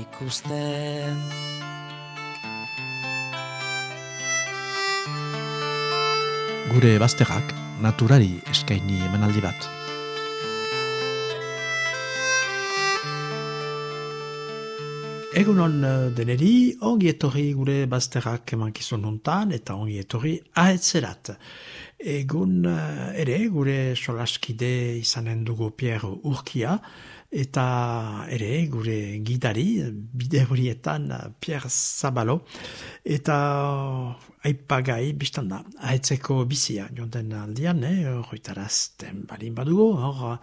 ikusten. Gure bazterrak naturari eskaini emanaldi bat. Egunon eh, deneri, ongi etorri gure bazterrak emankizun nuntan eta ongi etorri ahetzerat. Egun eh, ere gure solaskide izanen dugu Pierre Urkia, eta ere gure gidari bide horietan Pierre Zabalo eta aipagai biztan da ahetzeko bizia jonten aldian eh, hoitarazten balin badugu hor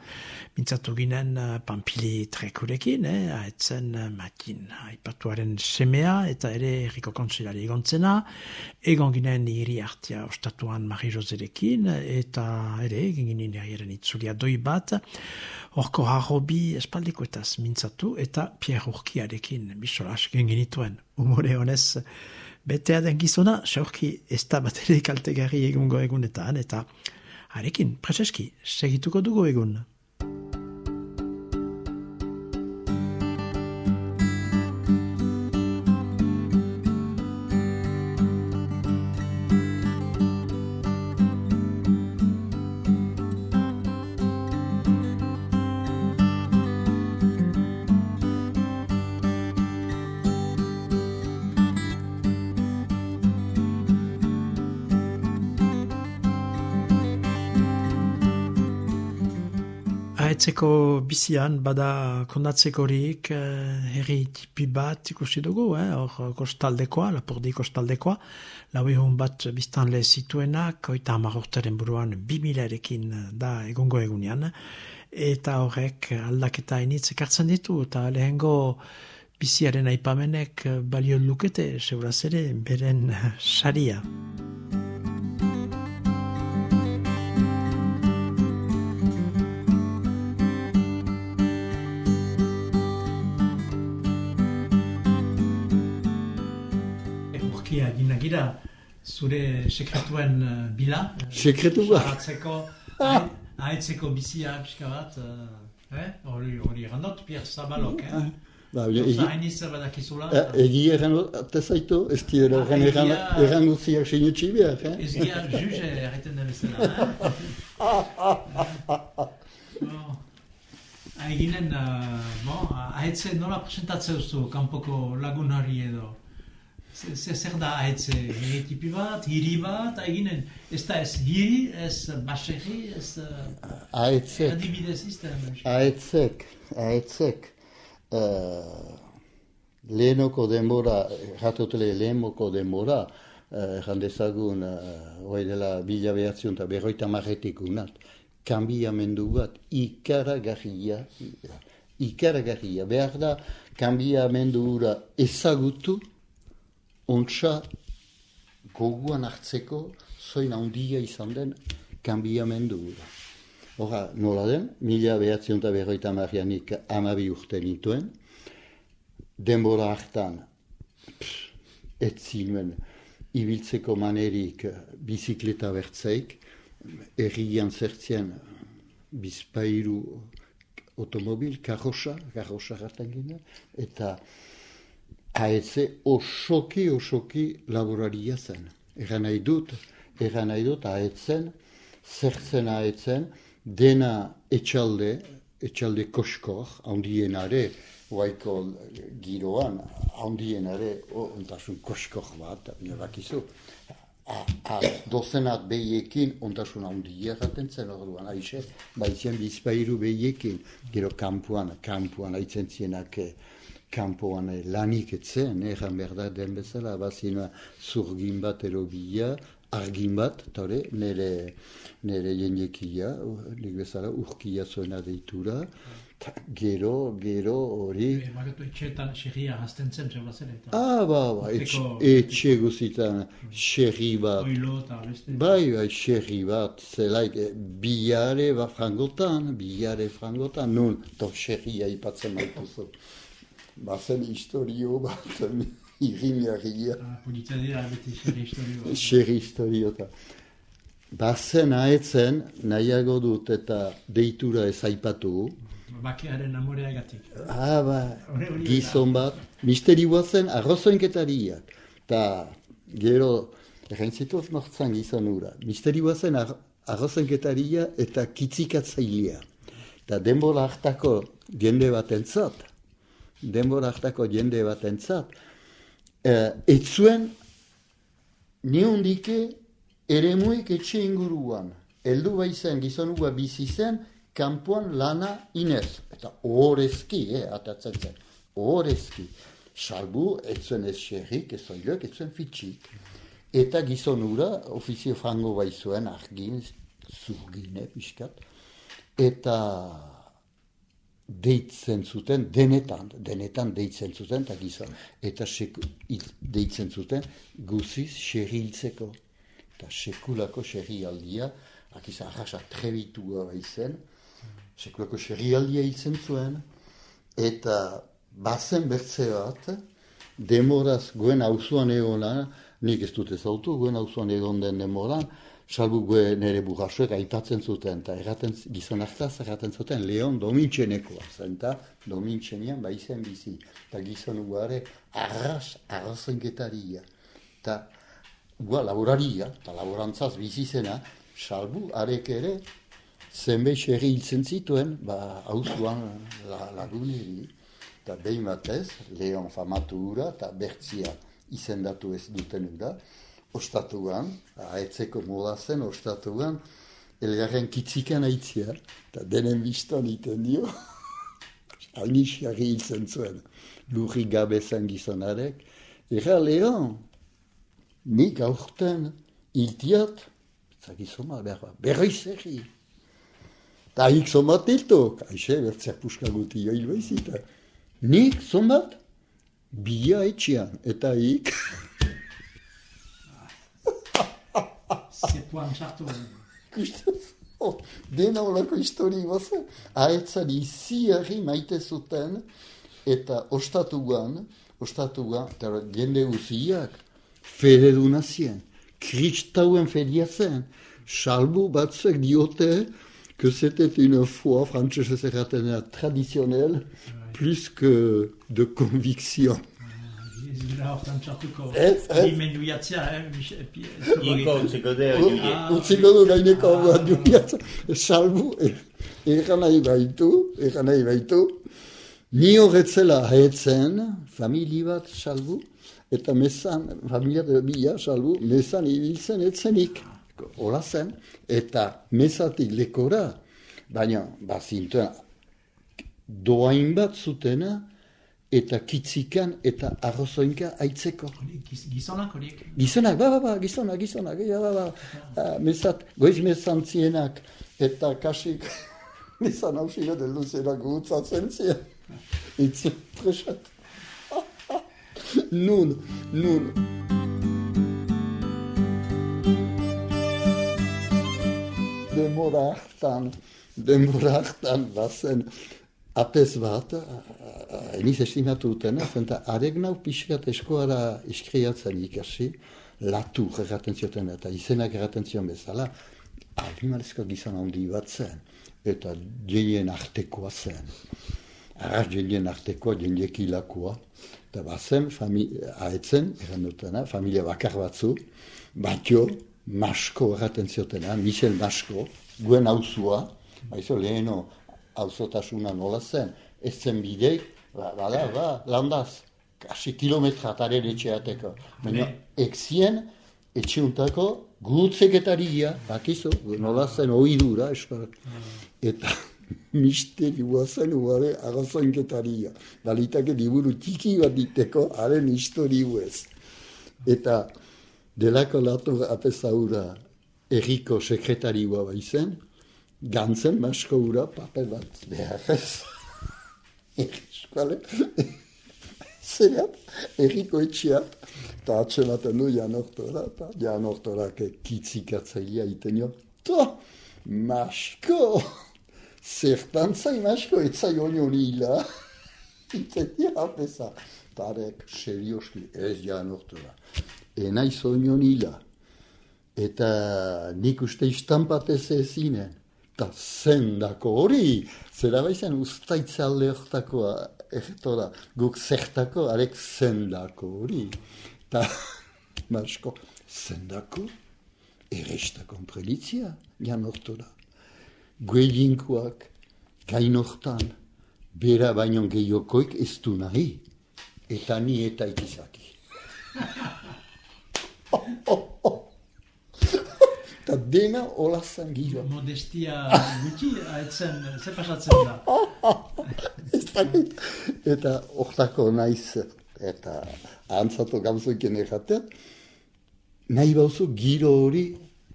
mintzatu ginen pampili trekurekin eh, ahetzen matin aipatuaren semea eta ere erriko kontsilari egontzena egon ginen hiri hartia ostatuan Mari Roserekin eta ere egin ginen herriaren itzulia doi bat. Horko harrobi espaldikoetaz mintzatu eta Pierre Urkiarekin bisolas genituen umore honez betea den gizona, seurki ez da bateri kaltegarri egungo egunetan eta harekin, preseski, segituko dugu egun. Ahetzeko bizian bada kondatzekorik eh, herri tipi bat ikusi dugu, eh, hor kostaldekoa, lapordi kostaldekoa, lau egun bat biztan le zituenak, oita amarortaren buruan bimilarekin da egongo egunean, eta horrek aldaketa initz ekartzen ditu, eta lehengo biziaren aipamenek balio lukete, seuraz ere, beren saria. Gira zure sekretuen uh, bila. Sekretu bat. Zaratzeko, haetzeko bizia pixka bat. Eh? Hori, hori, randot, Pierre Zabalok, eh? Ah. Ba, Osa hainiz badakizula. Egi eran atezaitu, ez dira eran eran guziak sinutsi behar, eh? Ez gira juge erreten da bezala, eh? Eginen, bon, haetze nola presentatzea duzu kanpoko lagunari edo? Zer da ahetze hiri bat, hiri bat, eginen, ez da ez hiri, ez baserri, ez... Ahetzek. Adibidez izten. Ahetzek, ahetzek. Uh, lehenoko denbora, ratotele lehenoko denbora, uh, dezagun, uh, dela bila behatzion eta berroita marretik unat, kanbiamendu bat ikaragarria, ikaragarria, behar da, kanbiamendu ezagutu, ontsa goguan hartzeko zoin handia izan den kanbiamendu da. Hora, nola den, mila behatzen eta berroita marianik amabi urte nituen, denbora hartan, ez zinuen, ibiltzeko manerik bizikleta bertzeik, errian zertzen bizpairu automobil, karrosa, karrosa gartan eta haetze osoki osoki laboraria zen. Egan nahi dut, egan nahi dut haetzen, zertzen haetzen, dena etxalde, etxalde koskor, handienare, guaiko giroan, handienare, ontasun koskor bat, nebakizu. dozenat behiekin, ontasun handia jaten zen orduan, haize, baitzen bizpairu behiekin, gero kampuan, kampuan haitzen zienak, eh, kanpoan eh, lanik etzen, erran behar da den bezala, bazina zurgin bat erobia, argin bat, tore, nire, nire jendekia, nik bezala urkia zoena deitura, Ta, gero, gero, hori... Emaketu etxeetan xerria hazten zen, zebla zen eta Ah, ba, ba, etxe, Urteko- etxe guzitan, xerri bat. oilo eta beste. Bai, bai, xerri bat, zelaik, eh, bilare ba frangotan, bilare frangotan, nun, to xerria ipatzen maituzu. Bazen historio bat, irriñarria, Ah, Politzia dira beti xerri historio. xerri historiota. Bazen aetzen, nahiago dut eta deitura ez aipatu, Bakearen amoreagatik. Ah, ba, gizon bat, misterioa zen arrozoinketariak. Ta, gero, errentzituz nortzan gizon ura. Misterioa zen ar arrozoinketaria eta kitzikatzailea. Ta denbora hartako jende batentzat, denbora hartako jende batentzat, eh, ez zuen neundike eremuik etxe inguruan. Heldu baizen gizonua bizi zen, kanpoan lana inez. Eta ohorezki, eh, atatzen zen. Ohorezki. Salbu, ez zuen ez xerrik, ez oilok, ez zuen fitxik. Eta gizonura, ofizio frango baizuen, argin, zurgine, pixkat. Eta deitzen zuten, denetan, denetan deitzen zuten, eta gizon, eta seku, deitzen zuten, guziz xerri hiltzeko. Eta sekulako xerri aldia, akiz arras atrebitua baizen, sekulako xerri aldia hiltzen zuen, eta bazen bertze bat, demoraz goen auzoan egonan, nik ez dut ezautu, goen auzoan egon den demoran, salbu nere burrasuek aitatzen zuten, eta erraten, gizon hartaz erraten zuten, Leon domintxenekoa zen, eta domintxenean baizen bizi, eta gizon uare arras, arrazenketaria, eta ua laboraria, eta laborantzaz bizi zena, salbu arek ere, zenbait xerri hiltzen zituen, ba, hauzuan la, laguneri, eta behin batez, Leon famatu eta bertzia izendatu ez duten ura, ostatuan, aetzeko moda zen, ostatuan, elgarren kitzikan aitzia, eta denen biztan iten dio, haini xerri hiltzen zuen, lurri gabe zen gizonarek, Erra Leon, nik aurten hiltiat, zagizoma behar bat, berriz erri. Ta hik zomat hilto, kaixe, bertzea puska guti joil baizita. Nik zomat, bila etxean, eta hik, Zepuan sartu. ikusten oh, dena olako histori bazen. Aetzan izi maite zuten, eta ostatuan, ostatuan, eta jende guziak, kristauen fedia zen, salbu diote, que c'était une foi, plus que de conviction. Dira hortan txartuko. Ez, ez. Himen duiatzea, eh? Mich- pi- Iko utziko de, U- Julie. Utziko du gaineko bat jubiatza, salbu, egan nahi baitu, egan nahi baitu, ni horretzela haetzen, famili bat salbu, eta mesan, familia de bila salbu, mesan ibiltzen etzenik, hola zen, eta mesatik lekora, baina, bazintuen, doain bat zutena, eta kitzikan eta arrozoinka aitzeko. Gizonak horiek. Gizonak, ba, ba, ba, gizonak, gizonak, ja, ba, ba, ah, mesat, goiz mesantzienak, eta kasik, mesan hausila del luzera gutzatzen zien, itzen presat. nun, nun. Denbora hartan, denbora hartan, bazen, apez bat, eniz estimatu dutena, zenta arek nau pixkat eskoara iskriatzen ikasi, latu erraten zioten eta izenak erraten zion bezala, animalezko gizon handi bat zen, eta jeien artekoa zen. Arras jeien artekoa, jendiekilakoa, eta bazen, fami, haetzen, erran dutena, familia bakar batzu, batio, Masko erraten ziotena, Michel Masko, guen hauzua, baizo leheno hauzotasuna nola zen, ez zen bideik, ba, bada, ba, landaz, kasi kilometra ataren etxeateko. Baina, ekzien, etxeuntako gutzeketaria, bakizu, nola zen oidura, eskorak. Eta misterioa zen uare arrazoinketaria. Balitake liburu txiki bat diteko, haren historiuez. Eta delako latu apezaura erriko sekretarioa baizen, gantzen masko ura papel bat behar ez. eskuale, zerat, erriko etxeat, eta atxematen du jan ortora, eta jan ortora kitzikatzailea iten jo, to, masko, zertan zain masko, etzai onio nila, iten ja, pesa, tarek, serioski, ez jan ortora, enaiz onio nila, eta nik uste istampatez ezinen, eta zendako hori, zera baizen ustaitza alde hortakoa, egetora, guk zertako, arek zendako hori. Eta, masko, zendako, erestako prelitzia, jan hortora. Guelinkoak, gain bera baino gehiokoik ez du nahi, eta ni eta ikizaki. oh, oh, oh. Eta dena hola zangio. Modestia gutxi, haitzen, ze pasatzen da? Ez dakit. Eta hortako naiz, eta antzatu gauzoiken erraten, nahi bauzu giro hori,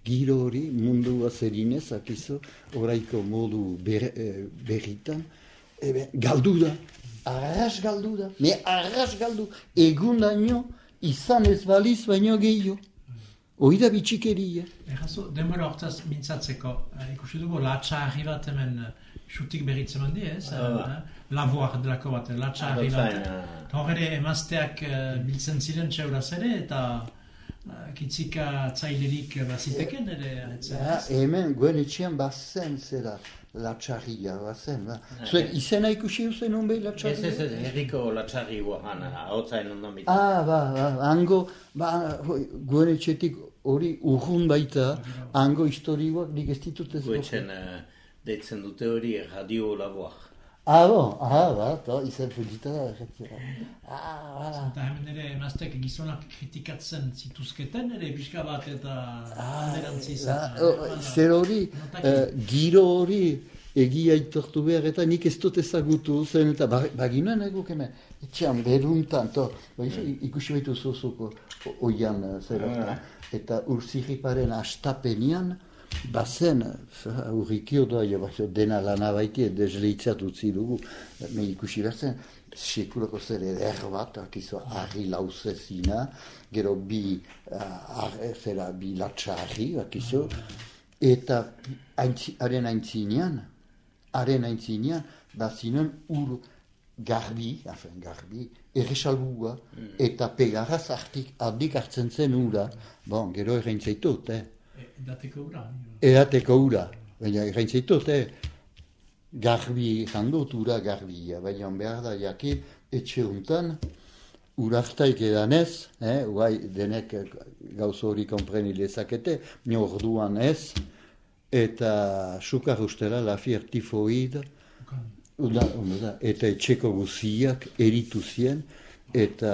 giro hori mundua zerinez, akizu, oraiko modu ber, eh, berritan, ebe, galdu da, arras galdu da, me arras galdu, egun daño, izan ez baliz baino gehiago. Hoi da bitxikeria. Errazu, denbora hortaz mintzatzeko, uh, ikusi dugu latxa argi bat hemen uh, xutik berritzen mandi, ez? Ah, Uh, laboak delako bat, latxa bat. Ah, Eta hor ere emazteak uh, biltzen ziren txeuraz ere, eta uh, kitzika tzailerik baziteken ere. Ja, hemen, guen etxean bazen zera latxarria, bazen. Ba. Zuek, izena ikusi duzen nun behi Ez, latxarria? ez, ez, herriko latxarri guahan, hautzain ondo mitu. Ah, ba, ba, hango, ba, guen etxetik hori urrun baita, hango historioak nik ez ditut ez Guetxen uh, deitzen dute hori radio laboak. Ah, bo, ah, ba, to, izan funtita da, erratzera. Ah, ba, Eta hemen ere emazteak gizonak kritikatzen zituzketen ere pixka bat eta alderantziz. Ah, oh, zer hori, eh, giro hori egia aitortu behar eta nik ez dut ezagutu zen eta ba- baginoen eguk hemen. Etxean, beruntan, to, ikusi baitu zozuko oian eh, zera. Eta urzirriparen astapenian, bazen, urrikio da, jo, dena lana baiti, desleitzat utzi dugu, me ikusi behar zen, sekulako zer eder bat, akizu, argi lauzezina, gero bi, uh, zera, bi latxarri, akizu, eta haren aintzinean, haren aintzinean, bazinen ur garbi, afen, garbi, erresalbua, eta pegaraz artik, ardik hartzen zen ura, bon, gero erreintzaitut, eh? E, Dateko ura. Edateko ura, baina erreintzaitut, eh? Garbi, jandut ura garbia, baina behar da jakin, etxe untan, urartaik edanez, eh? guai denek gauz hori kompreni lezakete, nio orduan ez, eta sukar ustela lafier tifoid, Uda, uda, da. eta etxeko guziak eritu zien, eta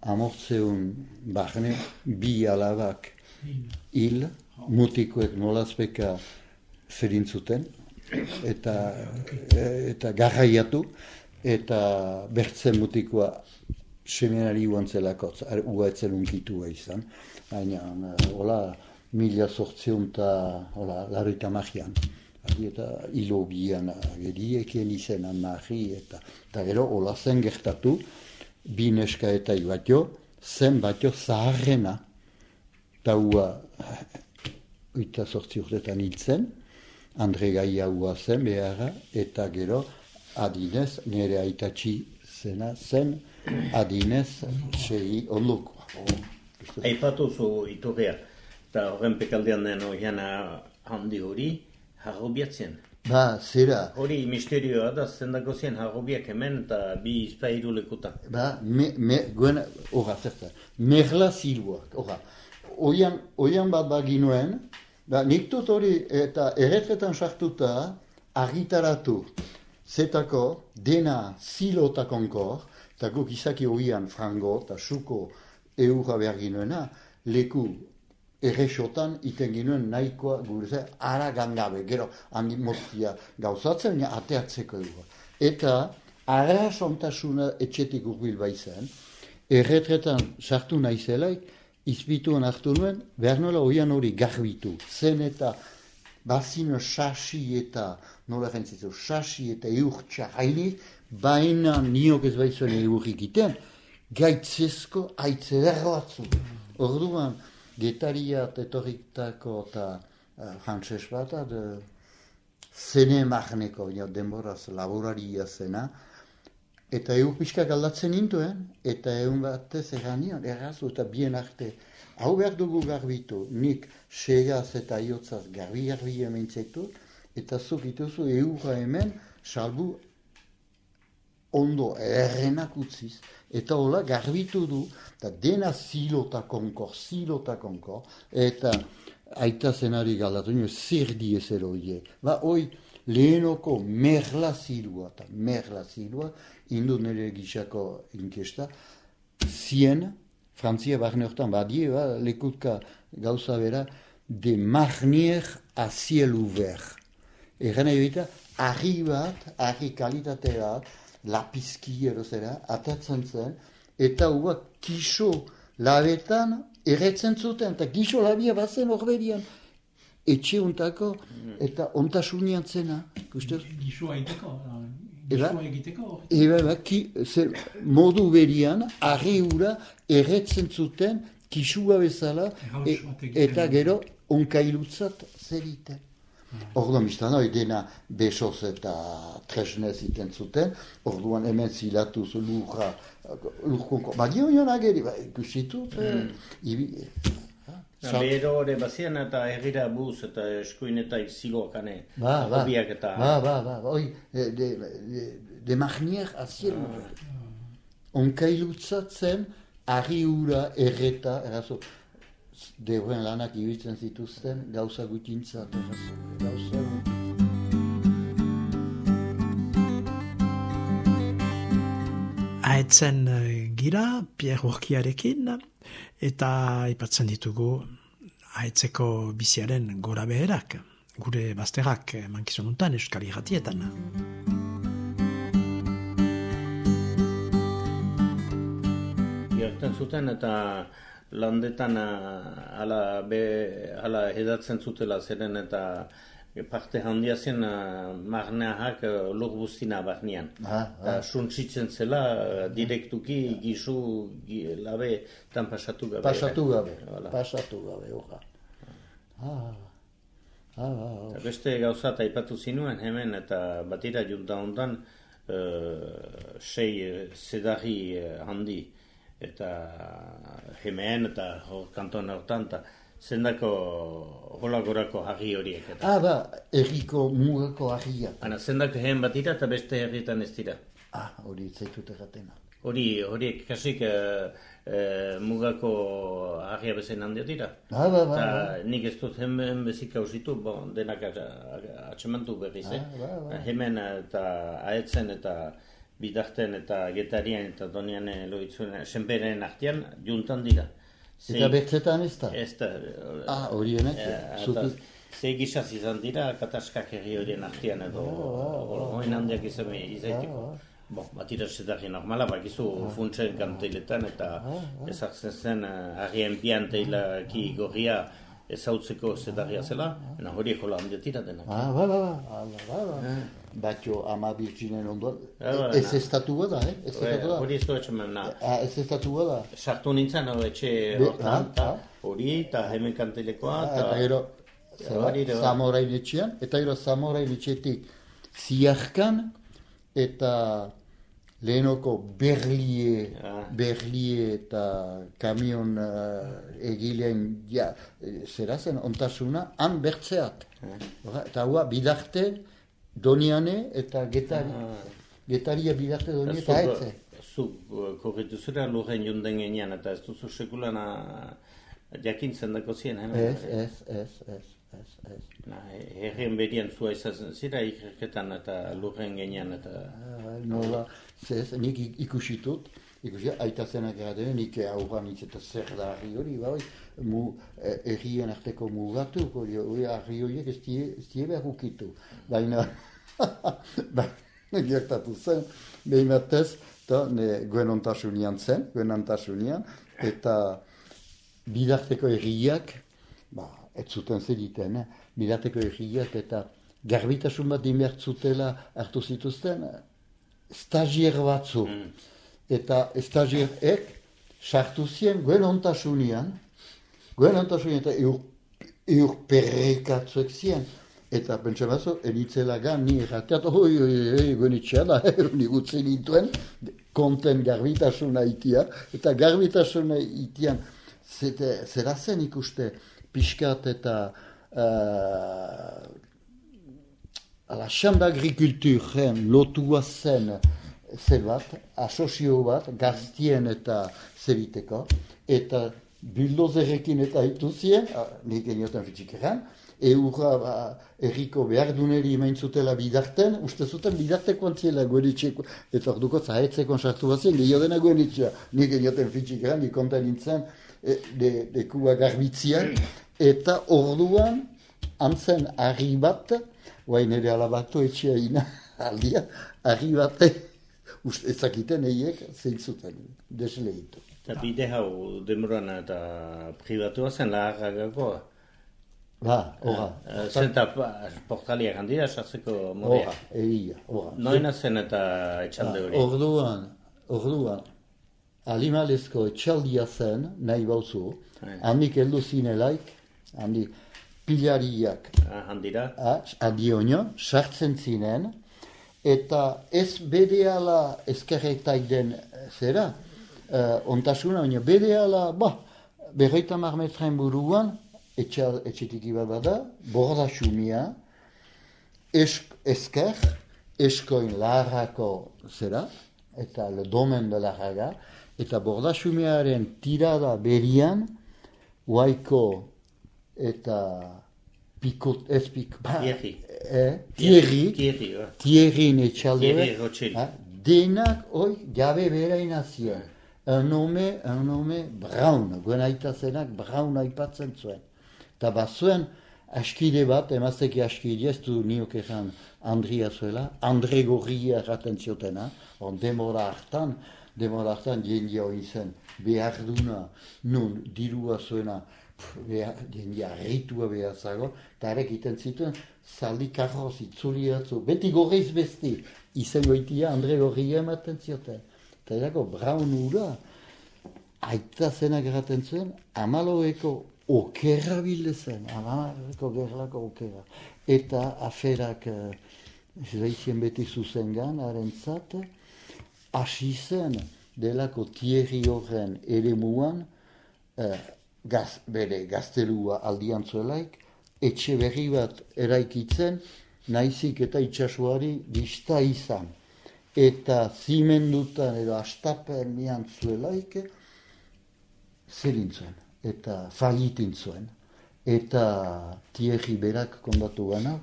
amortzeun barne bi alabak hil, mutikoek nolazpeka zerintzuten, eta, eta garraiatu, eta bertzen mutikoa semenari uan zelako, unkitua izan, baina, hola, mila sortzeun eta, hola, larrita magian. Eta hilo bian ageriekien izenan nahi eta eta gero hola zen gertatu bi neska eta ibatio zen batio zaharrena eta hua oita sortzi urtetan hiltzen Andre Gaia hua zen beharra eta gero adinez nire aitatxi zena zen adinez sei ondokoa. Aipatu zu iturria, eta horren pekaldean den oiana handi hori, harrobiatzen. Ba, zera, Hori misterioa da, zendako zien harrobiak hemen eta bi izpairu lekutan. Ba, me, me, guen, ora, zerta, merla ziluak, ora. Oian, oian bat baginuen, ba, nik dut hori, eta erretretan sartuta, argitaratu, zetako, dena zilotakonkor, eta guk izaki oian frango, eta suko eurra behar ginuena, leku erresotan iten ginuen nahikoa gure ara gangabe, gero handi moztia gauzatzen, baina ateatzeko dugu. Eta ara sontasuna etxetik urbil baizen, erretretan sartu naizelaik, izbituan hartu nuen, behar nola oian hori garbitu. Zen eta bazino sasi eta, nola jentzitu, sasi eta eurtsa hainik, baina niok ez baizuen egurrik iten, gaitzezko aitze batzu. Orduan, getariat etorriktako eta uh, frantses bat, de zene magneko, denboraz laboraria zena, eta egu pixka galdatzen nintuen, eta egun batez erranion, errazu eta bien arte, hau behar dugu garbitu, nik segaz eta iotzaz garbi-garbi hemen eta zuk ituzu eurra hemen, salbu ondo errenak utziz, eta hola garbitu du, eta dena zilota konkor, zilota konkor, eta aita zenari galdatu nio, zer di ezer oie. Ba, oi, lehenoko merla zilua, eta merla zilua, indu nire gixako inkesta, zien, Frantzia barne hortan badie, ba, lekutka gauza bera, de marnier a ciel ouvert. Egan egita, argi bat, argi kalitate bat, lapizki erozera, atatzen zen, eta hua kiso labetan erretzen zuten, eta kiso labia bazen horberian, etxe untako, eta ontasunian zena. Giso haiteko, Eba, eba, eba, ki, zer, modu berian, arre hura erretzen zuten, kisua bezala, e, eta gero, onkailutzat zeriten. Orduan, biztan hori dena besoz eta tresnez iten zuten, orduan hemen zilatuz lurra, lurkonko, badio joan ageri, ba, ikusitu, mm. ibi... Bero hori bazian eta errira buz eta eskuin eta izigo kane, ba, ba, eta... Ba, ba, ba, ba, oi, de, de, de, de marnier azien, ah. onkailutzatzen, ari ura erreta, erazo, deuren lanak ibiltzen zituzten gauza gutintza gauza Aetzen eh, gira, Pierre Urkiarekin, eta ipatzen ditugu aetzeko biziaren gora beherak, gure bazterrak mankizununtan euskal irratietan. Gertan zuten eta landetan ala, be, ala edatzen zutela zeren eta parte handia zen magneahak lur guztina barnean. Ah, ah. Suntsitzen zela direktuki gizu labe tan pasatu gabe. Pasatu gabe, pasatu gabe, oha. Ah, ah, ah, beste gauza eta ipatu zinuen hemen eta batira junta ondan uh, sei zedari handi eta hemen eta hor kanton hortan eta zendako holagorako hagi horiek. Eta. Ah, ba, erriko mugako hagia. Ana, zendako hemen bat dira eta beste herrietan ez dira. Ah, hori zaitut erratena. Hori, horiek kasik uh, uh, mugako hagia bezen handia dira. Ah, ba, ba, ba. nik ez dut hemen bezik hausitu, bon, denak atxemantu berriz, eh? Ah, ba, ba. Hemen eta aetzen eta bidarten eta getarian eta donian loitzuen senperen artean juntan dira. Ze, eta bertzetan ez da? Ez da. Ah, hori honek? E, ze gizaz izan dira, kataskak herri horien artean edo, hori oh, handiak izan izaiteko. Bon, bat irasetari normala, bak izu ah. funtsen kanteiletan eta ah, ah. ezartzen zen uh, arien pianteila ki gorria ezautzeko zedaria zela, ena hori eko lan diatira denak. Ah, ba, ba, ba, ba, ba. Eh batio ama birtxinen ondoan. Ez ez estatua da, eh? Ez estatua da. Hori ez doetxe menna. Ez estatua da. Sartu nintzen, hau etxe hortan, hori, eta hemen kantelekoa. Eta gero, zamorain etxean, eta gero zamorain etxetik ziarkan, eta lehenoko berlie, berlie eta kamion uh, egilean, ja, zera zen, ontasuna, han bertzeat. Eta hua, bidarte, Doniane eta getari. Ah. Getaria bidarte doni eta haitze. Zu, korritu zure lurren jonden genean eta ez duzu sekulana jakintzen dako zien, hemen? Ez, ez, ez, ez, ez, ez. Na, herrien berian zua izazen zira ikerketan eta lurren genean eta... Ah, nola, zez, nik ikusitut, ikusi, aita zenak gara nik aurran eta zer da harri hori, bai, mu, errien arteko mugatu, hori, harri horiek ez die behar ukitu. Baina, ba, gertatu zen, behin batez, eta ne, guen ontasunian zen, guen ontasunian, eta bidarteko erriak, ba, ez zuten zediten, eh? bidarteko erriak, eta garbitasun bat inbertzutela hartu zituzten, stagier batzu. Mm. Eta stagierek sartu zien guen ontasunian, guen ontasunian eta eur, perrekatzuek zien. Eta pentsa batzu, enitzela gan, ni errateat, oi, oi, oi, guen itxea da, ni gutzen intuen, konten garbitasuna itia, eta garbitasuna itian, zera zen ikuste, pixkat eta uh, ala xan d'agrikulturen lotua zen zer bat, asozio bat, gaztien eta zebiteko, eta bildozerrekin eta hitu zien, nik enioten fitxik eran, eurra ba, erriko behar duneri imain zutela bidarten, uste zuten bidarteko antziela goenitxeko, eta orduko zahetzeko sartu bat zien, gehiago dena goenitxea, nik enioten fitxik eran, nik konten nintzen, e, de, de garbitzian, eta orduan, antzen harri bat, guain ere alabatu etxea ina, aldia, harri bat, ezakiten eiek zein zuten, desleitu. Eta bide hau demoran eta privatua zen laharragakoa? Ba, horra. Uh, Zenta portalia gandira, sartzeko morea? Horra, egia, horra. Noina zen eta etxalde hori? Orduan, orduan, alimalezko etxaldia zen, nahi bauzu, handik heldu zinelaik, handik pilariak. Handira? Ah, handi sartzen zinen, eta ez bedeala ezkerretak den zera, uh, ontasuna, baina bedeala, ba, berreita marmetren buruan, etxetik iba bada, borda xumia, esk, esker, eskoin laharako zera, eta le domen de laharga, eta borda tirada berian, waiko eta pikot, ez pik, ba, Thierry. Eh, Thierry, Thierry, Thierry netxalde, Thierry Rothschild. denak, oi, gabe bera inazioa. Un nome, un nome, Braun, guen aita zenak, Braun aipatzen zuen. Eta bat zuen, askide bat, emazteki askide, ez du niok ezan Andria zuela, Andre Gorria erraten ziotena, on demora hartan, demora hartan, jendia hori zen, behar duna, nun, dirua zuena, jendia ritua behar zago, eta arek iten zituen, zaldi karroz itzuli atzu, beti gorreiz besti, izango itia Andre Gorria ematen zioten. Eta erako, braun ura, aita zenak erraten zuen, amaloeko okerra bilde zen, amaloeko gerlako okerra. Eta aferak, uh, beti zuzen gan, haren zat, hasi zen, delako tierri horren ere muan, uh, gaz, bere gaztelua aldian zuelaik, etxe berri bat eraikitzen, naizik eta itxasuari dista izan. Eta zimendutan edo astapen mian zuelaik, zerin zuen, eta fagitin. Eta tierri berak kondatu gana,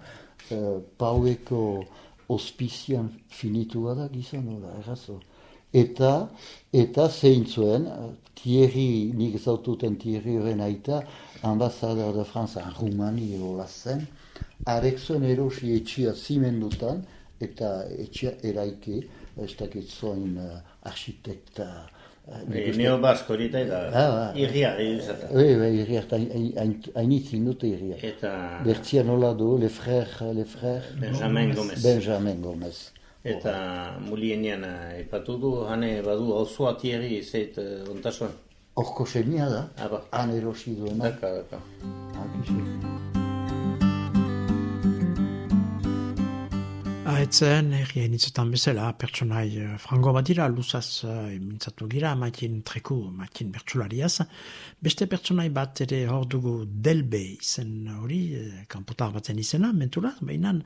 uh, paueko ospizian finitu da gizan, da, errazo. Eta, eta zein zuen, Thierry, nik zaututen Thierry horren aita, ambasador de Franza, Rumani hola zen, arek zuen erosi etxia zimendutan, eta etxia eraiki, ez dakit zoin uh, arxitekta, Neo Basko hori da, irria, irria. Bai, irria, hainitzin dute irria. Eta... Bertzia nola du, le frère, le frère... Benjamin Gomez. Benjamin Gomez. Eta mulienean epatu du, hane badu hauzoa tierri zeit uh, ontasuan? Horko semia da, Aba. han erosi duena. Daka, daka. Ahetzen, errien itzetan bezala, pertsonai uh, frango bat dira, luzaz uh, mintzatu gira, makin treku, makin bertsulariaz. Beste pertsonai bat ere hor dugu delbe izen hori, uh, kanpotar batzen izena, mentura, behinan,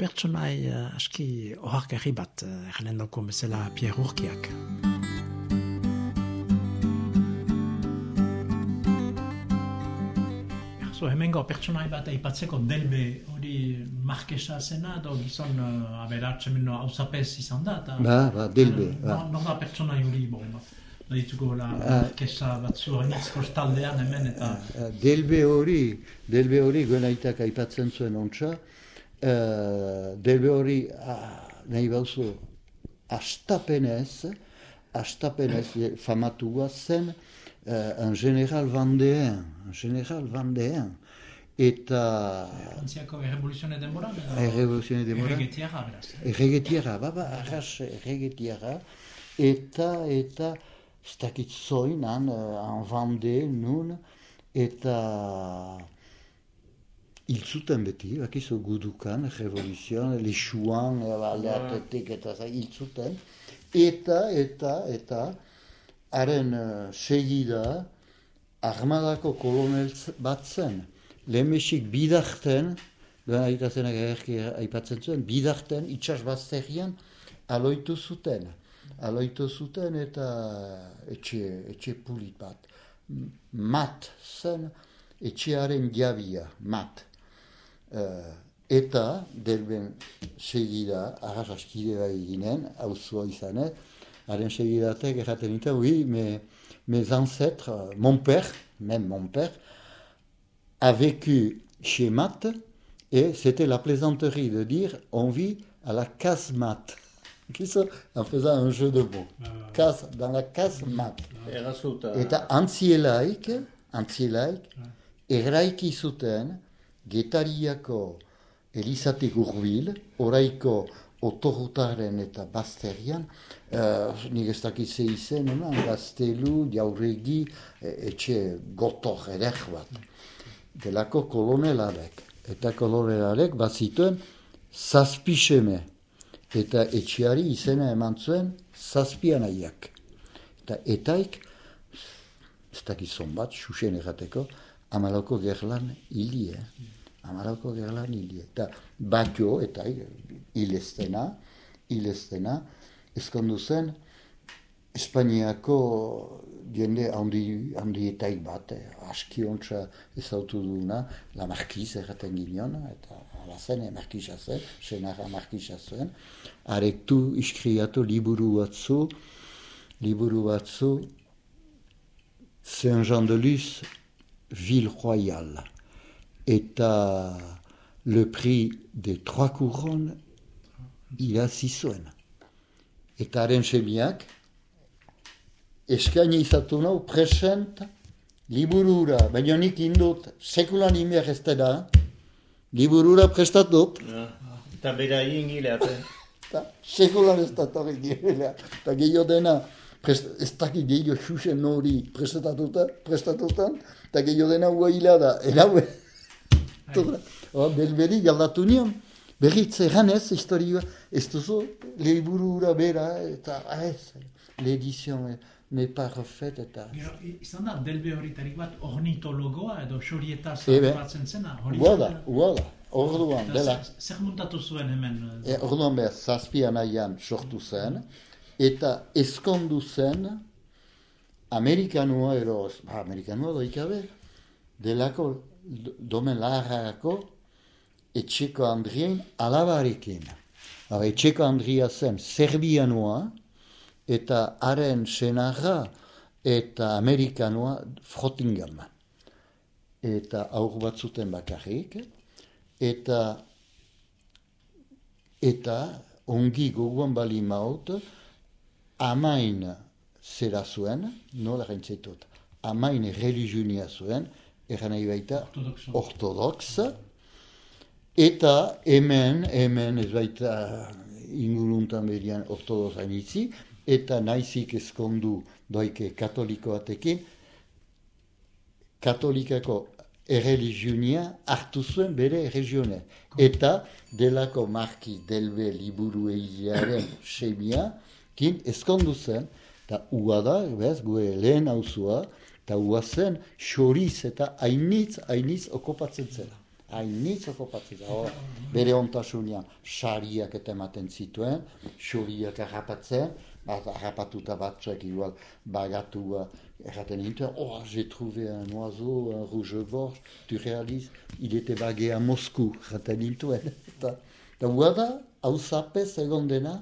pertsonai aski oharkarri bat uh, bezala Pierre Urkiak. So, hemengo pertsonai bat aipatzeko delbe hori markesa zena, gizon uh, aberatxe hausapez izan da. Ba, ba, delbe. Ba. No, da pertsonai hori, bon, ba. Dituko la ah. markesa bat zuen taldean hemen eta... Ah, delbe hori, delbe hori aipatzen zuen ontsa, uh, delbe hori uh, nahi bauzu astapenez, astapenez famatua zen uh, un general vandeen, un general vandeen, eta... Frantziako errevoluzione denbora? Errevoluzione denbora. Erregetiara, beraz. Erregetiara, baba, arras erregetiara. Eta, eta, ez dakit zoin, han, han vande, nun, eta... Iltzuten beti, bakizu gudukan, revoluzioan, lexuan, aldeatetik eta iltzuten. Eta, eta, eta, haren uh, segida, armadako kolonel bat zen. Lemesik bidarten, lehen aitazenak egerki aipatzen zuen, bidarten itxas bazterian aloitu zuten. Aloitu zuten eta etxe, etxe pulit bat. Mat zen etxearen jabia, mat. Uh, eta delben segida, arrasaskide bai ginen, hau haren segidatek erraten nintzen, oui, me, mes ancêtres, mon père, même mon père, a vécu chez Matt et c'était la plaisanterie de dire on vit à la casemate. en faisant un jeu de mots. Kas, dans la casemate. Eta antzielaik, antzielaik, erraiki zuten getariako elizatik urbil, oraiko otorutaren eta basterian, uh, nik ez dakitze izen, gaztelu, jauregi, etxe gotor eder bat delako kolonelarek. Eta kolonelarek bat zituen zazpiseme. Eta etxiari izena eman zuen zazpian. Eta etaik, ez dakizon bat, xuxen errateko, amalauko gerlan hili, eh? Gerlan hili. Eta batio, eta hilestena, hilestena, ezkondu zen, Espainiako jende handi, handi etaik bat, eh, aski ontsa ezautu duna, la markiz erraten ginen, eta ala zen, eh, markiza zen, senara markiza zen, arektu iskriatu liburu batzu, liburu batzu, Saint-Jean-de-Luz, ville royale, eta le prix des trois couronnes, il a zizuen. Eta haren semiak, eskaini izatu nau present liburura, baina nik indut sekulan imeak ez da, liburura prestatut. Eta bera ingilea, Eta sekulan ez da torri ingilea. Eta gehiago dena, ez daki gehiago xuxen nori prestatatuta, prestatutan, eta gehiago dena hua hilea da, eraue. Oh, belberi galdatu nion, berriz erranez, historia, ez duzu, liburura bera, eta ez, l'edizion, n'est pas refait eta... Izan da, delbe horitarik bat ornitologoa edo xorieta zartuatzen zena? Uada, uada, orduan, dela. Zer muntatu zuen hemen? E, orduan behar, zazpian aian sortu zen, eta eskondu zen Amerikanua ero, ba, Amerikanua doikabe, delako domen laharako etxeko andrien alabarekin. Etxeko andria zen serbianua, eta haren senarra eta amerikanoa Frottingham. Eta aur bat zuten bakarrik, eta eta ongi goguan bali maut, amain zera zuen, nola gaintzetut, amain religionia zuen, eran nahi baita ortodox, eta hemen, hemen ez baita inguruntan berian ortodox hainitzi, eta naizik ezkondu doike katolikoatekin, katolikako erreligionia hartu zuen bere erregione. Eta delako marki delbe liburu egiaren semia, kin ezkondu zen, eta ua da, bez, gue lehen hauzua, eta ua zen, xoriz eta hainitz, hainitz okopatzen zela. Hainitz okopatzen zela. Bere ontasunian, xariak eta ematen zituen, xoriak harrapatzen, bat harrapatuta batzuek igual bagatua erraten nintzen, oh, j'ai trouvé un oiseau, un rouge-gorge, tu réalises, il était bagué à Moscou, erraten nintuen. Eta, eta guada, hau zapez egon dena,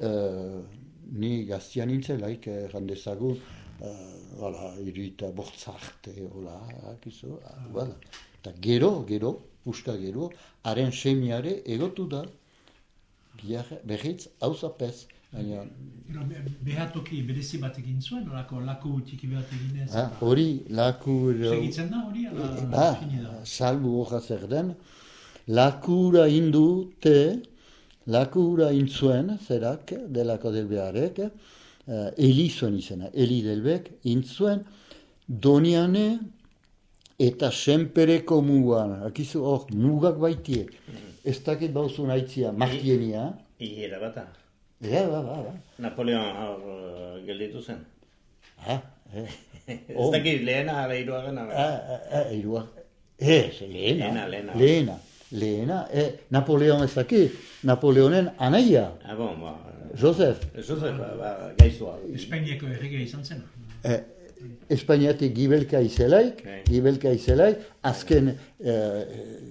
uh, ni gaztian nintzen, laik errandezagun, uh, voilà, irita bortzarte, hola, akizu, guada. Eta gero, gero, pusta gero, haren semiare egotu da, berriz, hau zapez, Baina... Behatoki berezi bat egin zuen, lako laku txiki bat egin ez? Hori, laku... Segitzen da hori? Ba, salbu hoja zer den. Lakura indu te, lakura intzuen, zerak, delako del beharek, uh, Eli zuen izena, Eli delbek, intzuen, doniane eta senpereko mugan, akizu, hor, mugak baitiek, ez dakit bauzun haitzia, martienia. Iera bata. Ja, ba, ba, ba. Napoleon hor uh, gelditu zen. Ha, eh. ez dakit, lehena, lehirua gana. Ha, ha, lehirua. Ez, lehena. Lehena, lehena. Lehena. Lehena, eh, Napoleon ez dakit, Napoleonen anaia. Ah, bon, ba. Josef. Josef, ba, ba gaizua. Espainiako erregea izan zen. Eh, Espainiatik gibelka izelaik, gibelka izelaik, azken eh,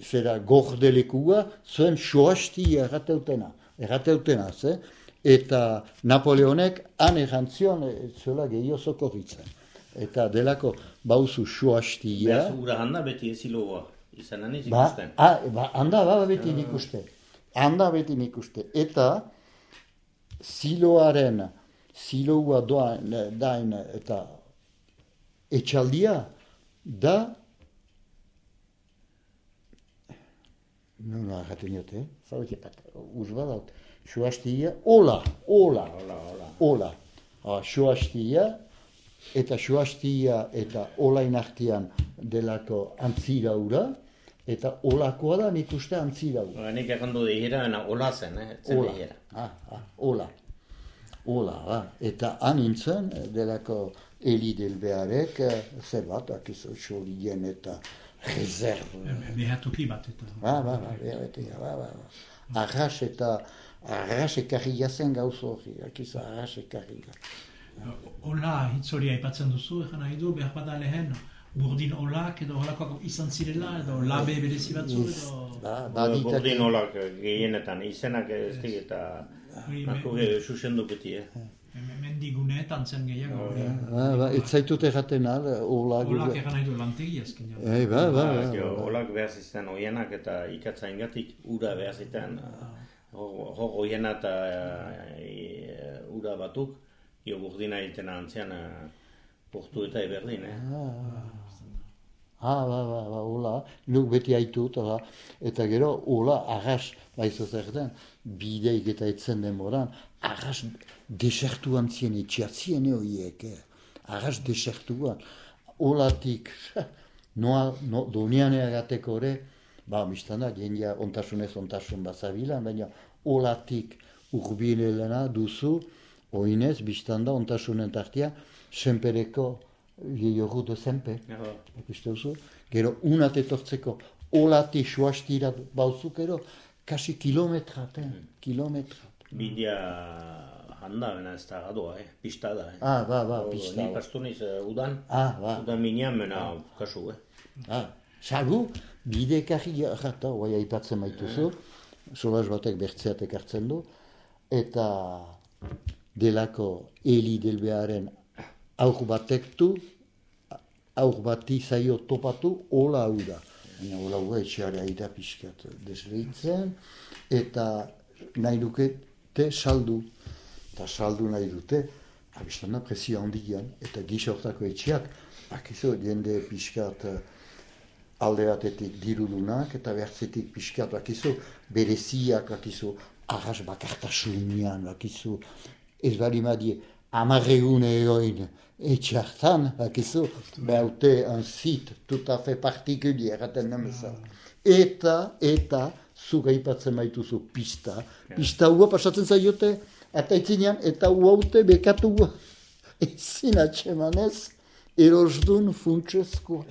zera gordelekua zuen soasti errateutena, errateutena, ze? Eta Napoleonek han errantzion eh, zuela gehiago zokorritzen. Eta delako bauzu soastia... Beaz, ura handa beti ez iloa, izan aniz ba, ikusten. Ba, ba, handa ba, beti ah. ikuste. Handa beti ikuste. Eta ziloaren, ziloa doain, dain, eta etxaldia da no, no, jaten niote, eh? zauetepat, uzba daut, suastia, ola, ola, ola, ola, ola. Ah, suastia, eta suastia eta olain artian delako antzira ura, eta olakoa da nik uste antzira ura. Nik errandu dihira, ola zen, eh? ola, ah, ah, ola, ola, ah. eta anintzen delako Eli del beharek, zer bat, akizu, xolien eta rezerv. Behatuki bat eta. Ba, ba, ba, behatuki, ba, ba, ba. Arras eta, arras ekarri jazen gauz hori, akizu, arras ekarri Ola, hitz hori aipatzen duzu, egan nahi du, behar bada lehen, burdin olak edo olakoak izan zirela, edo labe berezi batzu, edo... Ba, ba, burdin olak gehienetan, izenak ez di eta... Nako gehi, eh? mendiguneetan zen gehiago. Ba, ba, ez zaitut erraten al, olak... Olak egan nahi du lantegi ezken jau. Ei, ba, ba, ba, ba. Olak behar zizten oienak eta ikatza ingatik ura behar zizten. Ho, oiena eta ura batuk, jo burdina egiten antzian portu eta eberdin, eh? Ah, ba, ba, ba, ola, nuk beti haitut, eta gero, ola, arras, baizu zer den, bideik eta etzen demoran, arras desertuan zien etxiatzien horiek, eh? arras desertuan, olatik, noa, no, donian egateko ere, ba, biztan da, jendia ontasunez ontasun bazabilan, baina olatik urbilelena duzu, oinez, biztan da, ontasunen tartia, senpereko gehiago du zenpe, gero unat etortzeko, olatik suastirat bauzuk ero, kasi kilometraten, mm. Bidea handa bena ez da gadoa, eh? pista da. Eh? Ah, ba, ba, pista. Ni pastu niz uh, udan, ah, ba. udan minean bena ah. kasu, eh? Ah, salgu, bide ekarri jata, oai aipatzen maituzu, eh. solaz batek bertzeatek hartzen du, eta delako heli delbearen aur batek du, aur bati zaio topatu, hola hau da. Baina hola hau da, etxeare aida pixkat desleitzen, eta nahi duket, te saldu, eta saldu nahi dute, abistana presio handian, eta gisa hortako etxeak, akizu, jende pixkat uh, alde batetik dirudunak, eta bertzetik pixkat, akizu, bereziak, akizu, arras bakartasunian, akizu, ez bali madie, amarregun egoin etxartan, akizu, behaute un sit tout a fait partikulier, eraten nemezan. Eta, eta, zuga ipatzen maituzu pista. Pista hua pasatzen zaiote, eta itzinean, eta uaute bekatu hua. Ezin atxemanez, erosdun funtsezko.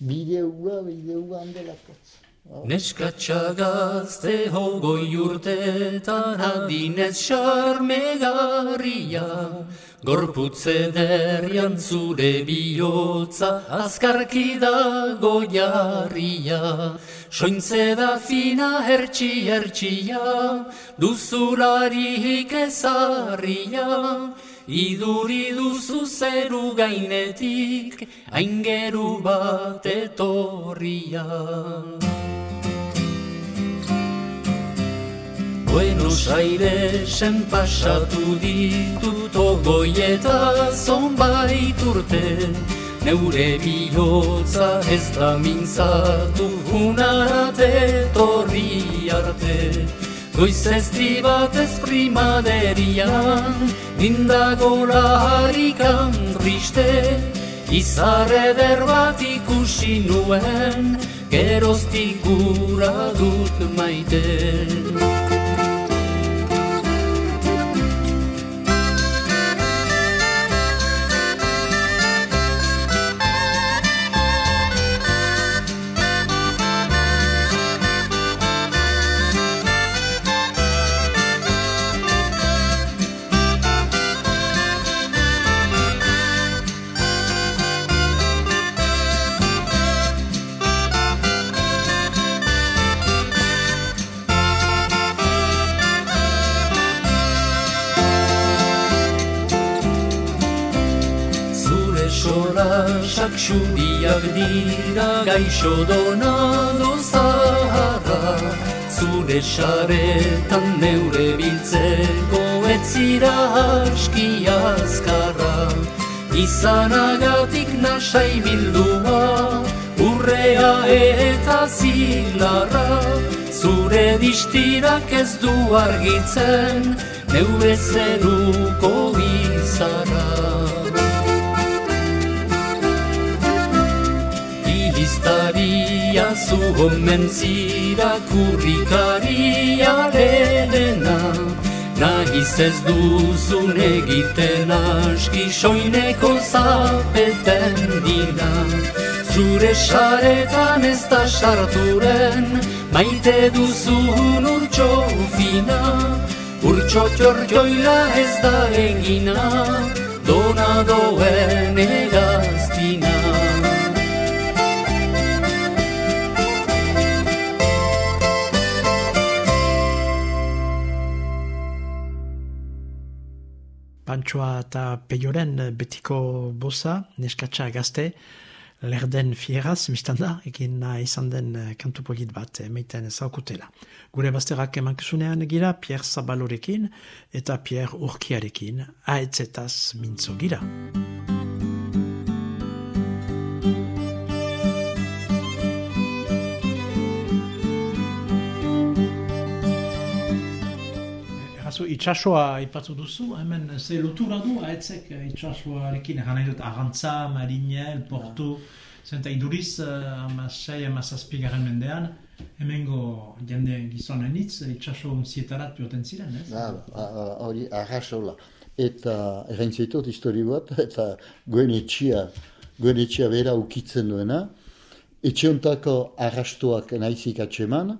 Bide hua, bide hua handelakatz. Neska txagazte hogoi urtetan adinez xarmegarria Gorputze derrian zure bihotza azkarki da goiarria Sointze da fina hertsi hertsia duzularik ezarria iduri duzu zeru gainetik, aingeru bat etorria. Buenos Airesen pasatu ditut ogoieta zonbait urte Neure bihotza ez da mintzatu unarate torri arte Goiz ez bat ez primaderian, nindago laharikan triste, izar eder bat ikusi nuen, geroztik gura dut maite. Txuriak dira gaixo donado zaharra Zure xaretan neure biltzeko etzira aski azkarra. Izanagatik nasai bildua Urrea eta zilarra Zure distirak ez du argitzen Neure zeruko Zu homen zira kurrikaria lehena Nahiz ez duzun egiten aski soineko zapeten dina Zure saretan ez da sarturen maite duzun urtso fina. Urtso txortxoila ez da egina donadoen egaztina Pantsoa eta peioren betiko bosa, neskatsa gazte, lerden fieraz, mistanda, egin izan den kantu polit bat, emeiten zaukutela. Gure bazterak emankusunean gira, Pierre Zabalorekin eta Pierre Urkiarekin, aetzetaz mintzo gira. Zu itxasua ipatzu duzu, hemen ze lotura du, aetzek itxasuarekin, egan nahi dut Arantza, Marinel, Porto, zenta iduriz, amasei, amazazpi garen mendean, hemengo jende gizonen hitz, itxaso unzietarat pioten ziren, ez? Hori, arrasola. Eta, egin zaitut, histori bat, eta goen etxia, goen etxia bera ukitzen duena, etxiontako arrastuak nahizik atxeman,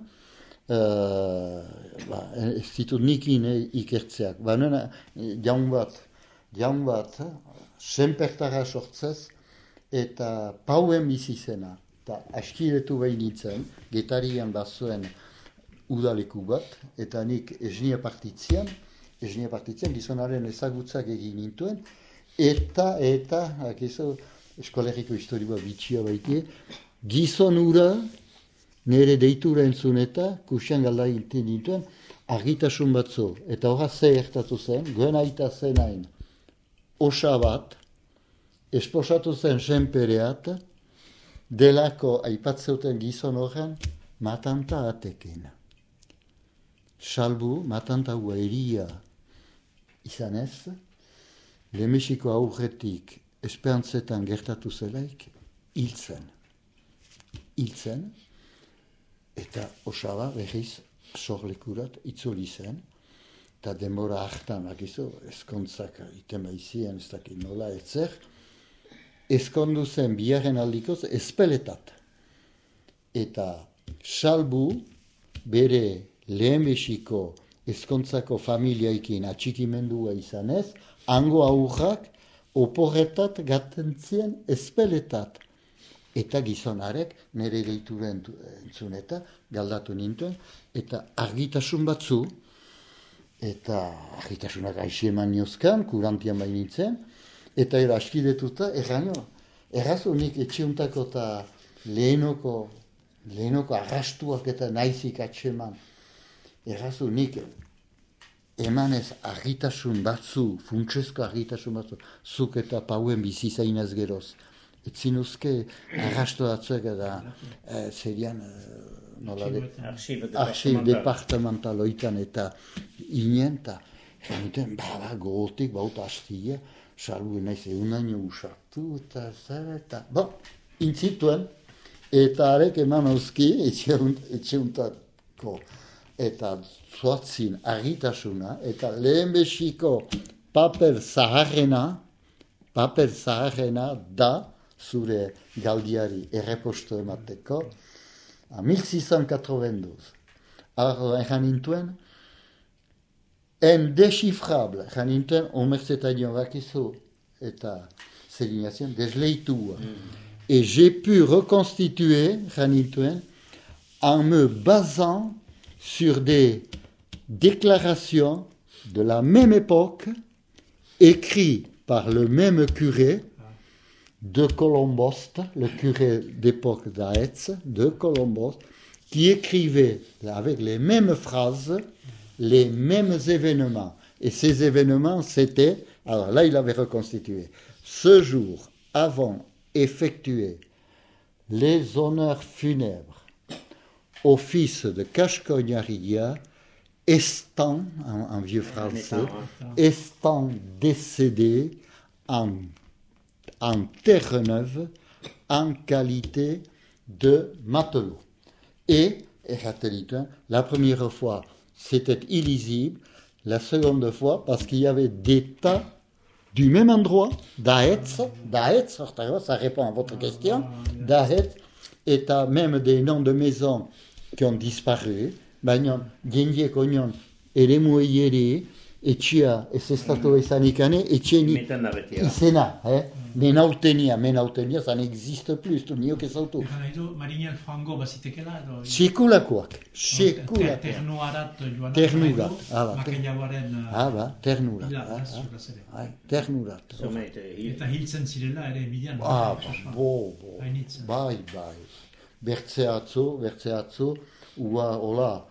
uh, ba, ez ditut nikin ikertzeak. Ba, nena, jaun bat, jaun bat, senpertara sortzez, eta pauen bizi zena, eta askiretu behin nintzen, getarian bazuen udaleku bat, eta nik esnia partitzean, esnia partitzean, gizonaren ezagutzak egin nintuen, eta, eta, akizu, eskoleriko historia bitxia baitie, gizon ura, nire deitura entzun eta, kusian galda hilten dituen, argitasun batzu. Eta horra ze ertatu zen, goen aita zen hain, osa bat, esposatu zen senpereat, delako aipatzeuten gizon horren, matanta atekin. Salbu, matanta hua eria izan ez, lemesiko aurretik esperantzetan gertatu zelaik, hiltzen. Hiltzen, eta osaba behiz sorlekurat itzuli zen, eta denbora hartan, akizu, eskontzak iten baizien, ez dakit nola etzer, eskondu zen biaren aldikoz espeletat. Eta salbu bere lehenbesiko eskontzako familiaikin atxikimendua izanez, hango aurrak oporretat gatentzien espeletat eta gizonarek nire deitura entzun eta galdatu nintuen, eta argitasun batzu, eta argitasunak aixi eman niozkan, kurantian bain nintzen, eta era askidetuta, erraino, errazu nik etxiuntako eta lehenoko, lehenoko arrastuak eta naizik atxeman, errazu nik emanez argitasun batzu, funtsezko argitasun batzu, zuk eta pauen bizi zainaz geroz. Etzinuzke arrasto batzuek eta eh, serian eh, nola de, arxiv departamental. Oitan eta inen, eta januten, ba, ba, gogotik, bauta hastia, salbu naiz egunaino usartu, eta zer, eta, bo, intzituen, eta arek eman hauski, etxeuntako, eta zuatzin argitasuna, eta lehen besiko paper zaharrena, paper zaharrena da, zure galdiari erreposto emateko, a 1692. Alors, egin intuen, en desifrable, egin intuen, omerzetaino bakizu, eta zerinazien, desleitua. Mm. Et j'ai pu reconstituer, egin intuen, en me basant sur des déclarations de la même époque, écrites par le même curé, de Colombost, le curé d'époque d'Aetz, de Colombost, qui écrivait avec les mêmes phrases les mêmes événements. Et ces événements, c'était, alors là, il avait reconstitué, ce jour, avant effectuer les honneurs funèbres au fils de Cashcognaria, étant, en, vieux français, étant décédé en en Terre-Neuve en qualité de matelot. Et, la première fois, c'était illisible, la seconde fois, parce qu'il y avait des tas du même endroit, d'Aetz, d'Aetz, ça répond à votre question, d'Aetz, et à même des noms de maisons qui ont disparu, et les etxia ez ez datu izanik ane, etxeni izena, eh? Menautenia, menautenia, ça n'existe plus, tu niok ez autu. Marinel Frango bazitekela edo? Sekulakoak, sekulakoak. Ternuarat joan. Aba, ternurat. Ila, zura zere. Ternurat. Eta hiltzen zirela ere bidean. Ah, bo, bo. Bai, bai. Bertze atzo, bertze atzo, ua, hola,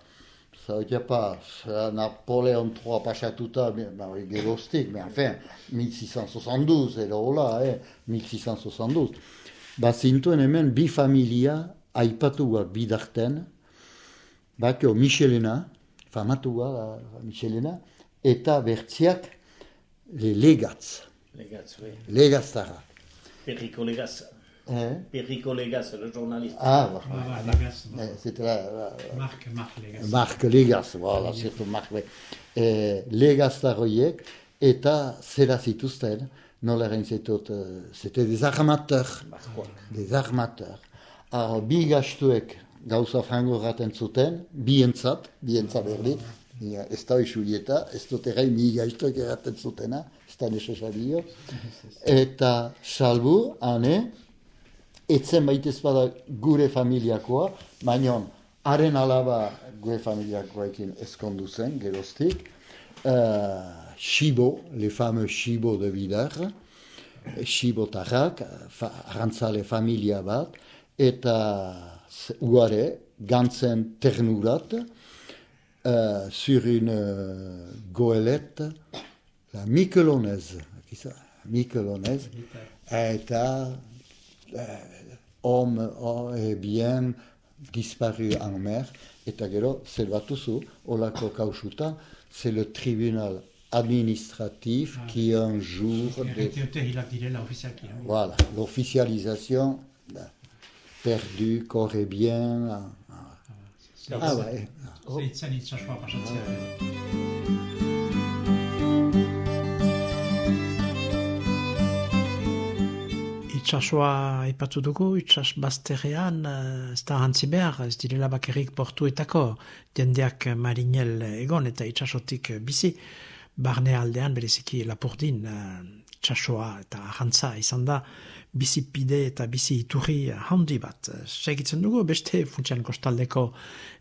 ça veut dire pas Napoléon III pasatuta, bah, mais enfin, 1672, edo hola, eh, 1672. Ba, zintuen hemen bi familia aipatuak bidarten, bakio Michelena, famatua Michelena, eta bertziak le legatz. Legatz, oui. Legatztara. Periko legatz. Eh? Perico Legas, le journaliste. Ah, voilà. Ah, bah, Legas, C'était la, la, Marc, Marc Legas. Marc Legas, voilà, surtout Marc. oui. Eh, Legas horiek, eta zera zituzten, nola egin zitut, eh, c'était des armateurs. Des armateurs. Alors, bi gastuek gauza frango raten zuten, bientzat, bientzat berdit, Ja, ez da Julieta, ez dut egai mi gaiztoek erraten zutena, ez da nesesario. Eta salbu, ane, etzen baitez bada gure familiakoa, baina haren alaba gure familiakoekin ezkondu zen, geroztik, uh, Shibo, le fameux Shibo de Bidar, Shibo tarrak, fa, arantzale familia bat, eta uare, gantzen ternurat, uh, sur une uh, goelette, la Mikelonez, Mikelonez, eta homme et bien disparu en mer, eta gero, zelbatuzu, olako kausuta, c'est le tribunal administratif ah, qui un jour... Voilà, l'officialisation ben, perdue, corps et bien... Ah, ah, ah ouais. Oh. Itxasua ipatu dugu, itxas bazterrean, eh, ez da hantzi behar, ez direla bakerik portuetako, jendeak marinel egon eta itxasotik bizi, barne aldean bereziki lapurdin, eh, itxasua eta hantza izan da, bizi pide eta bizi iturri handi bat. Segitzen dugu, beste funtsian kostaldeko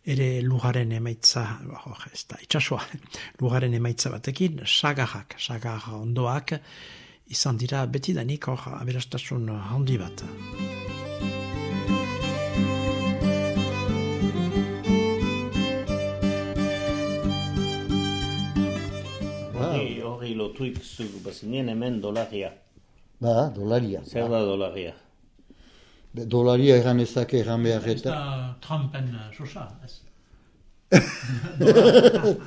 ere lugaren emaitza, oh, ez da, itxasua, lugaren emaitza batekin, sagarrak, sagar ondoak, izan dira betidanik hor aberastasun handi bat. lotuik zu bazinien hemen dolaria. Ba, dolaria. Zer da dolaria? Be, Dolaria egan ezak egan behar Ez eta... da Trumpen uh, sosa, ez?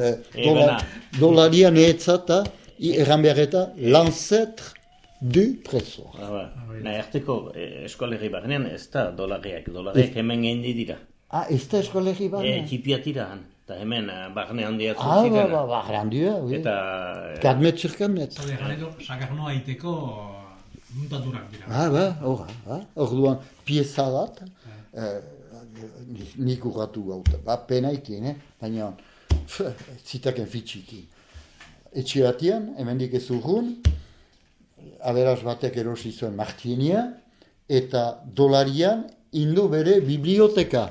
Eh, Eh, dolaria neetzata, i- egan behar eta lancetre du tresor. Ah, ba. Na, erteko eh, eskolerri barnean ez da dolariak. Dolariak hemen gendi dira. Ah, ez da eskolegi bat? E, txipiat dira han. Eta hemen eh, barne handia Ah, ba, ba, ba, grandia, oui. Eta... eh, Kadmet zirkamet. Zade gane edo, sagarnoa iteko muntaturak dira. Ah, ba, horra, ba. Orduan, pieza bat, eh, nik urratu gauta. Ba, penaikin, eh? Baina, zitaken fitxikin. Etxe batian, hemendik ez urrun, aberaz batek erosi zuen Martinia, eta dolarian indu bere biblioteka.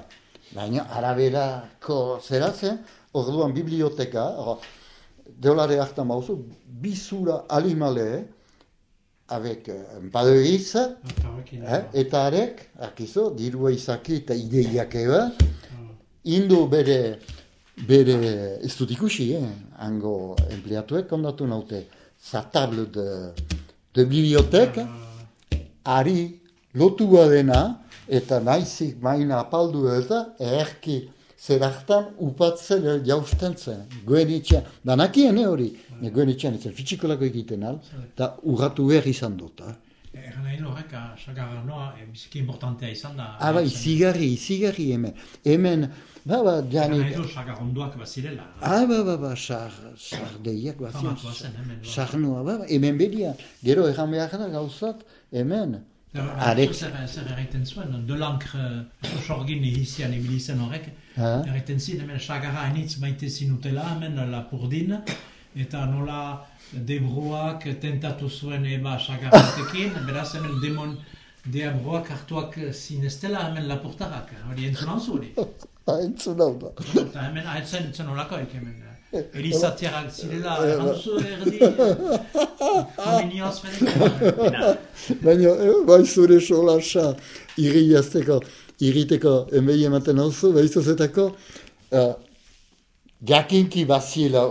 Baina, araberako zera zen, orduan biblioteka, hor, dolare hartan bauzu, bizura alimale, avec euh, un horrekin, eh, eta arek, akizo, dirua izaki eta ideiak eba, indu bere, bere, ez dut ikusi, eh, hango empleatuek ondatu naute, sa table de, de bibliotek, ari lotua dena, eta naizik maina apaldu eta, erki zerartan upatzen eh, jausten zen. Goen itxean, danakien eh, hori, ne goen itxean, ez fitxikolako egiten al, eta urratu behar izan dut. Eh. Egan nahi du horrek, ah, sagarnoa eh, biziki importantea izan da. Ah, bai, izigarri, izigarri hemen. Hemen, ba, ba, jani, nahi du sagarronduak bazirela. ah, ba, ba, ba, sar, sar deiak, ba, Famatua zen, hemen, ba. sarnua, ba, ba, hemen bedia. Gero, egan behar da gauzat, hemen. Arek, Zer, erraiten zuen, de lankre, sorgin egizian ibili zen horrek, erraiten zin, hemen sagarra hainitz maite zinutela, hemen lapurdin, eta nola debroak tentatu zuen eba sagarratekin, beraz hemen demon deabroak hartuak zinestela hemen lapurtarrak, hori entzun hau hori. ah, entzun hau da. Eta hemen haetzen zen olakoek hemen. Elizatiarak zirela, erranzu erdi, kominioz fedek. Baina, eh, bai zure solasa, irri jazteko, irriteko, emei ematen hau zu, bai zuzetako, uh, jakinki baziela,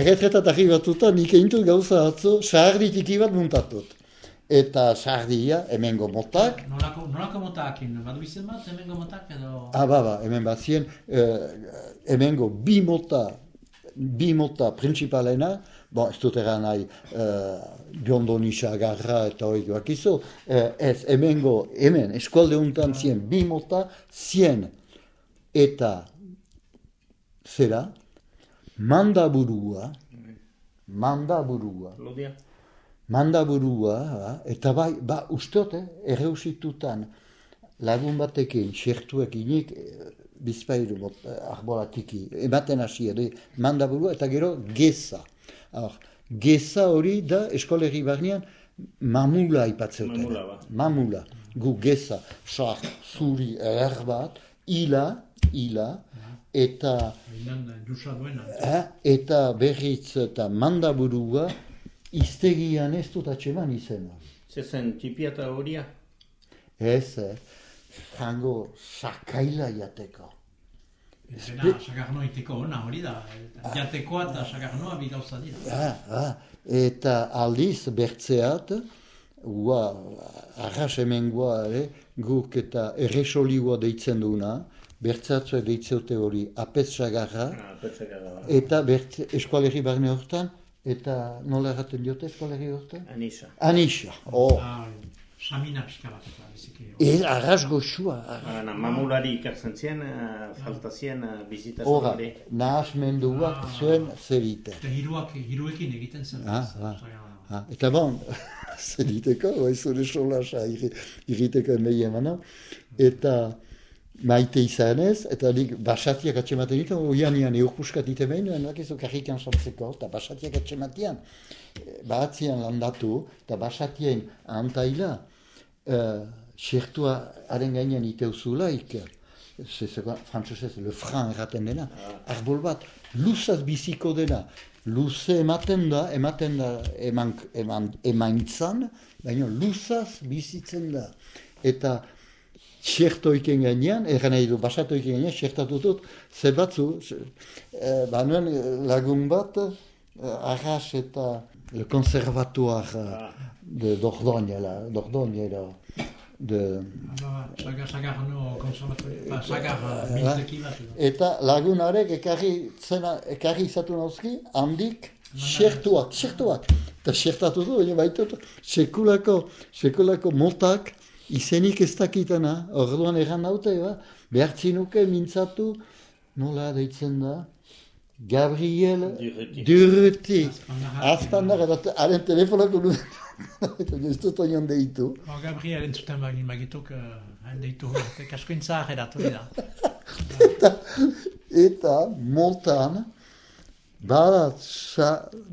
erretretat arribatuta, nik egin gauza atzo, sahardi tiki bat muntatut. Eta sahardia, hemengo motak, Nolako, nolako motakin, badu izen bat, hemengo motak edo... Ah, ba, ba, hemen bat zien, eh, hemengo bi mota, bi mota principalena, bon, ez dut eran nahi, eh, biondoni xagarra eta hori joak izo, eh, ez, hemengo, hemen, eskualde untan zien, bi mota, zien, eta, zera, mandaburua, mandaburua, Lodia? Mandaburua, eta bai, ba, usteote, erreusitutan lagun batekin, xertuek inik, eh, bizpairu bot, eh, arbolatiki, ematen hasi ere, mandaburua, eta gero geza. Hor, geza hori da, eskolerri barnean, mamula ipatzeuten. Mamula, ba. Mamula, gu geza, sar, zuri, er bat, ila, ila, eta, eh, eta berriz eta mandaburua, iztegian ez dut atxeman izena. Zezen txipiata horia? Ez, eh, jango sakaila jateko. Zena, sagarnoa iteko ona hori da. eta Jatekoa eta sagarnoa bi gauza dira. Ah, ah, eta aldiz bertzeat, ua, arras hemengoa ere, guk eta erresoligua deitzen duna, bertzatzua deitzeute hori apez sagarra, Ah, petzekara. eta bertze, eskualerri barne hortan, eta nola erraten diote eskualerri hortan? Anisa. Anisa, oh, Ah, Samina pixka bat eta biziki. ez arras goxua, Ah, mamulari ikartzen zien, uh, falta zien uh, bizitasun Hora, hori. nahasmenduak zuen zerite. Eta hiruak, hiruekin egiten zen. Ah, ah. Ah, eta bon, zeriteko, bai zure solasa irri- irriteko emei emana, eta maite izanez, eta nik basatiak atxematen ditu, oian ian eurpuskat ite behin, enak ez karrikan sortzeko, eta basatiak atxematian, eh, bahatzian landatu, eta basatien antaila, uh, xertua haren gainean iteuzulaik, zezeko, frantzesez, le fran erraten dena, arbol bat, luzaz biziko dena, luze ematen da, ematen da eman, eman, emaintzan, baina luzaz bizitzen da. Eta xertoiken gainean, erran nahi du, basatoiken gainean, xertatu dut, ze batzu, e, banuen lagun bat, uh, arras eta le conservatoire ah. de Dordogne, là, Dordogne, là, de... Sagar, sagar, no, sagar, Eta lagunarek ekarri, zena, ekarri izatu nauzki, handik, xertuak, xertuak. Eta xertatu du, baina baitut, sekulako, sekulako motak, izenik ez dakitana, orduan erran naute, ba, behartzinuke mintzatu, nola deitzen da, Gabriel Durruti. Azpandar, eta haren telefonako du. Eta ez dut oion deitu. Gabriel entzuten bagin magituk, hain deitu, kasko intzak eratu dira. eta, eta montan, badat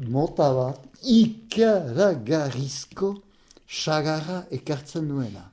mota bat, ikaragarrizko sagarra ekartzen duena.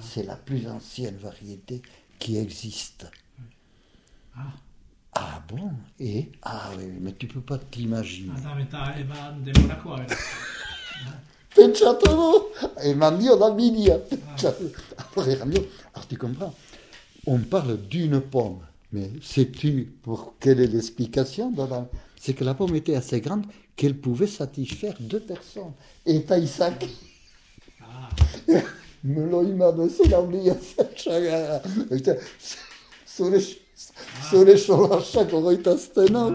C'est la plus ancienne variété qui existe. Ah. Ah bon? Et? Ah oui, mais tu peux pas. Ah, E mandio da media. Alors tu comprends? On parle d'une pomme, mais sais-tu pour quelle est l'explication C'est que la pomme était assez grande qu'elle pouvait satisfaire deux personnes. Et Taïsak. Ah. Me lo imagino, la oublié cette chagara. Sur les zure solasak ogoitazten hau.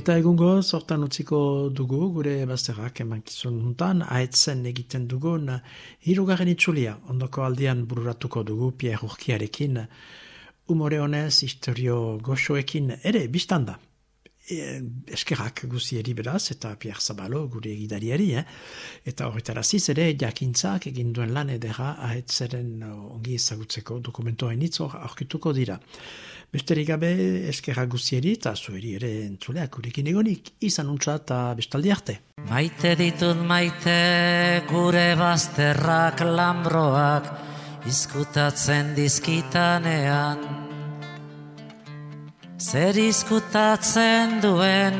Eta egungo, sortan utziko dugu, gure bazterrak emankizun nuntan, aetzen egiten dugun, hirugarren itxulia, ondoko aldian bururatuko dugu, Pierre Urkiarekin, umore honez, historio goxoekin, ere, biztanda. E, eskerrak guzieri beraz, eta Pierre Zabalo, gure egidariari, eh? eta horretaraziz ere, jakintzak egin duen lan edera, aetzeren ongi ezagutzeko dokumentoa initzor aurkituko dira. Besterik gabe eskerra guzieri eta zueri ere entzuleak urekin egonik izan untsa eta bestaldi arte. Maite ditut maite gure bazterrak lambroak izkutatzen dizkitanean. Zer izkutatzen duen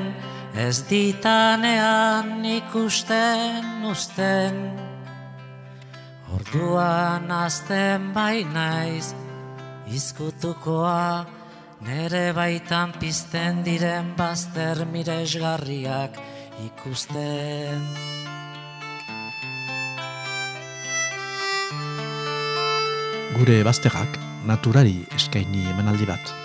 ez ditanean ikusten usten. Orduan azten bainaiz izkutukoa Nere baitan pizten diren bazter miresgarriak ikusten. Gure bazterrak naturari eskaini emanaldi bat.